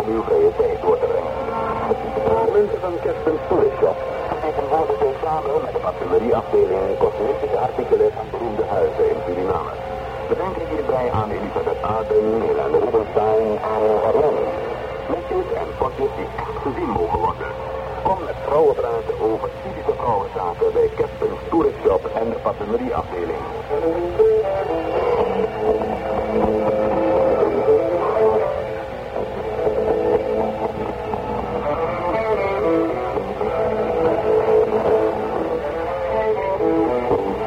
om uw vrije tijd door te brengen. Mensen van Kersten Spullenshop vertegenwoordigen de samen met de parfumerieafdeling cosmetische artikelen van beroemde huizen in Suriname. We denken hierbij aan Elisabeth Aden, Helene Rubenstein en Arlen. Mesjes en potjes die echt gezien mogen worden. Kom met vrouwen praten over typische vrouwenzaken bij Kersten Spullenshop en de parfumerieafdeling.